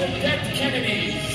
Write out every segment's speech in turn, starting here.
Cadet Kennedy.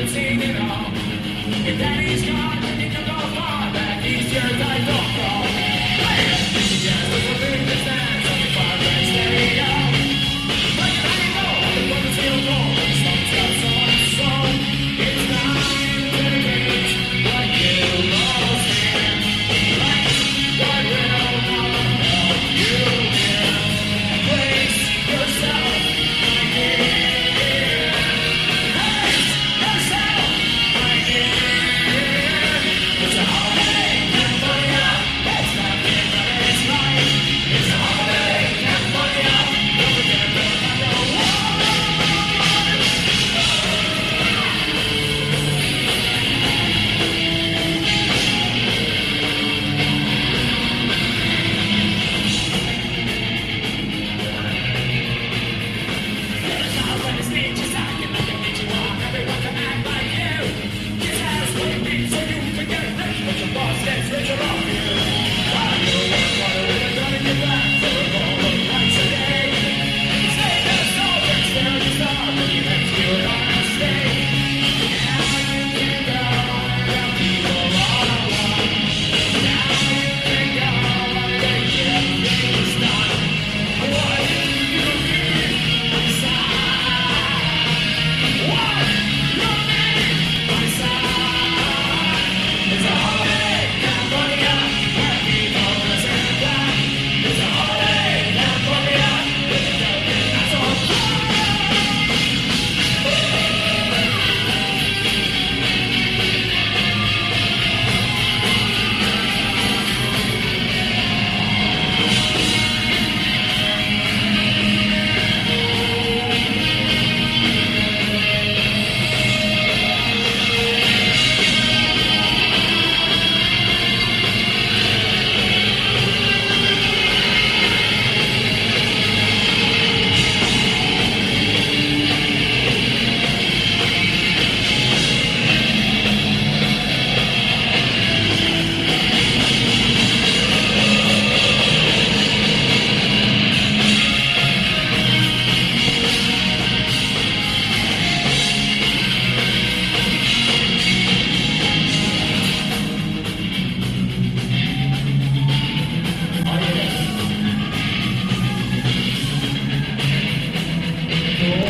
dancing at all. If that is God. Yeah.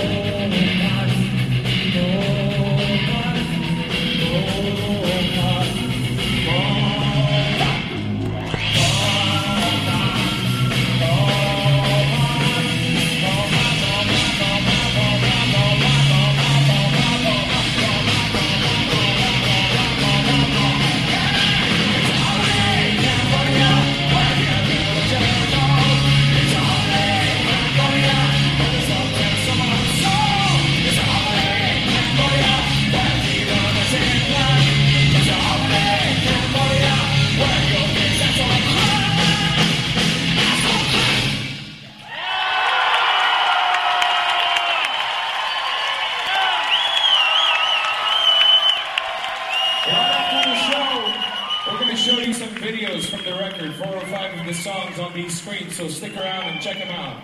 Right after the show you some videos from the record. Four or five of the songs on these screens, so stick around and check them out.